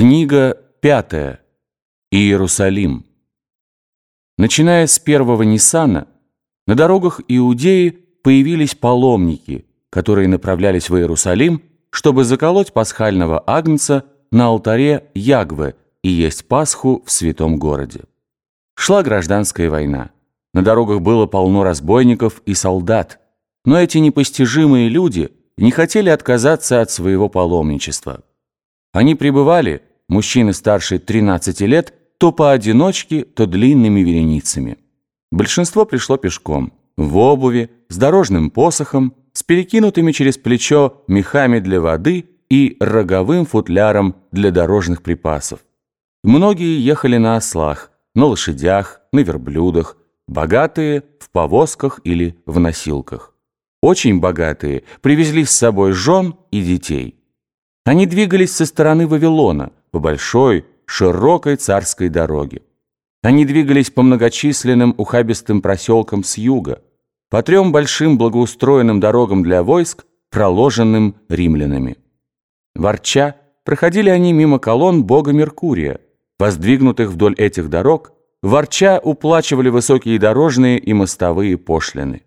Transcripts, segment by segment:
Книга пятая. Иерусалим. Начиная с первого Ниссана, на дорогах Иудеи появились паломники, которые направлялись в Иерусалим, чтобы заколоть пасхального агнца на алтаре Ягвы и есть Пасху в святом городе. Шла гражданская война. На дорогах было полно разбойников и солдат, но эти непостижимые люди не хотели отказаться от своего паломничества. Они пребывали, мужчины старше 13 лет, то поодиночке, то длинными вереницами. Большинство пришло пешком, в обуви, с дорожным посохом, с перекинутыми через плечо мехами для воды и роговым футляром для дорожных припасов. Многие ехали на ослах, на лошадях, на верблюдах, богатые – в повозках или в носилках. Очень богатые привезли с собой жен и детей. Они двигались со стороны Вавилона по большой, широкой царской дороге. Они двигались по многочисленным ухабистым проселкам с юга, по трем большим благоустроенным дорогам для войск, проложенным римлянами. Ворча, проходили они мимо колонн бога Меркурия, воздвигнутых вдоль этих дорог, ворча уплачивали высокие дорожные и мостовые пошлины.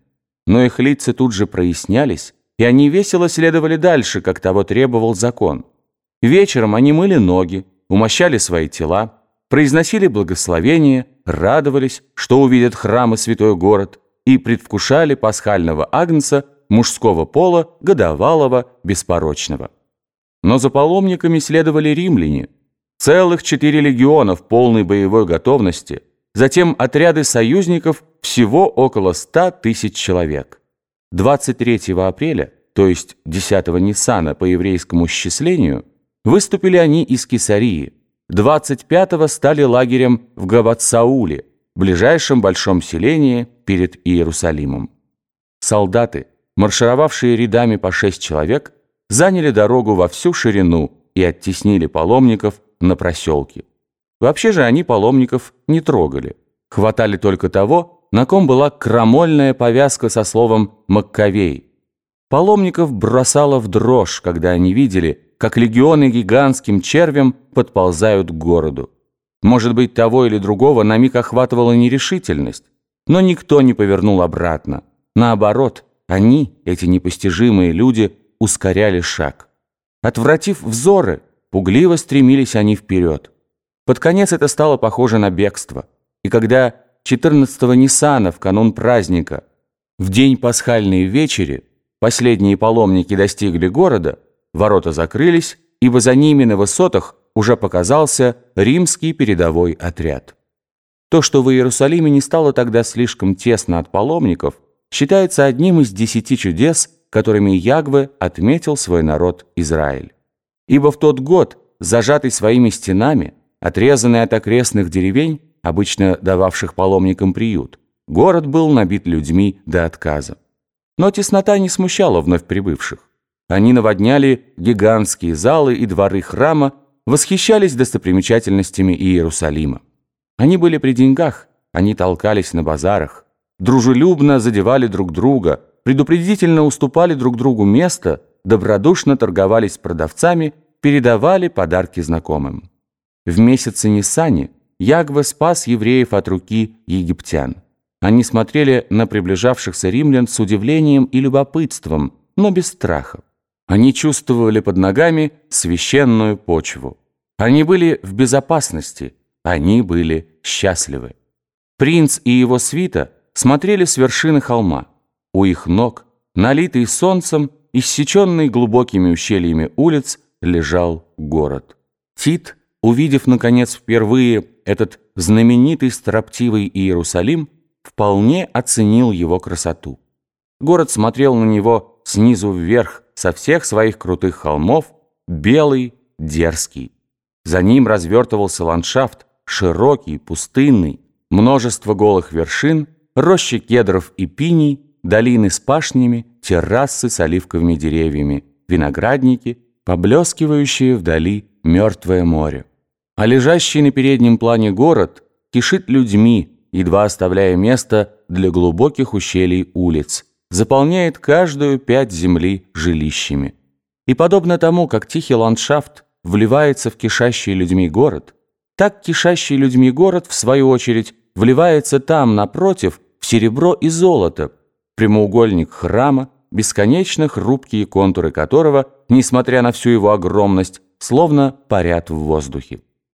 Но их лица тут же прояснялись, и они весело следовали дальше, как того требовал закон. Вечером они мыли ноги, умощали свои тела, произносили благословения, радовались, что увидят храм и святой город, и предвкушали пасхального агнца мужского пола, годовалого, беспорочного. Но за паломниками следовали римляне, целых четыре легиона в полной боевой готовности, затем отряды союзников всего около ста тысяч человек. 23 апреля, то есть 10 Ниссана по еврейскому счислению, выступили они из Кесарии. 25-го стали лагерем в Гаватсауле, ближайшем большом селении перед Иерусалимом. Солдаты, маршировавшие рядами по шесть человек, заняли дорогу во всю ширину и оттеснили паломников на проселки. Вообще же они паломников не трогали. Хватали только того, на ком была крамольная повязка со словом «Маккавей». Паломников бросало в дрожь, когда они видели, как легионы гигантским червем подползают к городу. Может быть, того или другого на миг охватывала нерешительность, но никто не повернул обратно. Наоборот, они, эти непостижимые люди, ускоряли шаг. Отвратив взоры, пугливо стремились они вперед. Под конец это стало похоже на бегство. И когда 14-го Ниссана в канун праздника. В день пасхальной вечери последние паломники достигли города, ворота закрылись, ибо за ними на высотах уже показался римский передовой отряд. То, что в Иерусалиме не стало тогда слишком тесно от паломников, считается одним из десяти чудес, которыми Ягве отметил свой народ Израиль. Ибо в тот год, зажатый своими стенами, отрезанный от окрестных деревень, обычно дававших паломникам приют, город был набит людьми до отказа. Но теснота не смущала вновь прибывших. Они наводняли гигантские залы и дворы храма, восхищались достопримечательностями Иерусалима. Они были при деньгах, они толкались на базарах, дружелюбно задевали друг друга, предупредительно уступали друг другу место, добродушно торговались с продавцами, передавали подарки знакомым. В месяце Ниссани Ягва спас евреев от руки египтян. Они смотрели на приближавшихся римлян с удивлением и любопытством, но без страха. Они чувствовали под ногами священную почву. Они были в безопасности, они были счастливы. Принц и его свита смотрели с вершины холма. У их ног, налитый солнцем, иссеченный глубокими ущельями улиц, лежал город. Тит, увидев, наконец, впервые этот знаменитый строптивый Иерусалим вполне оценил его красоту. Город смотрел на него снизу вверх, со всех своих крутых холмов, белый, дерзкий. За ним развертывался ландшафт, широкий, пустынный, множество голых вершин, рощи кедров и пиней, долины с пашнями, террасы с оливковыми деревьями, виноградники, поблескивающие вдали мертвое море. А лежащий на переднем плане город кишит людьми, едва оставляя место для глубоких ущелий улиц, заполняет каждую пять земли жилищами. И подобно тому, как тихий ландшафт вливается в кишащий людьми город, так кишащий людьми город, в свою очередь, вливается там, напротив, в серебро и золото, прямоугольник храма, бесконечно хрупкие контуры которого, несмотря на всю его огромность, словно парят в воздухе.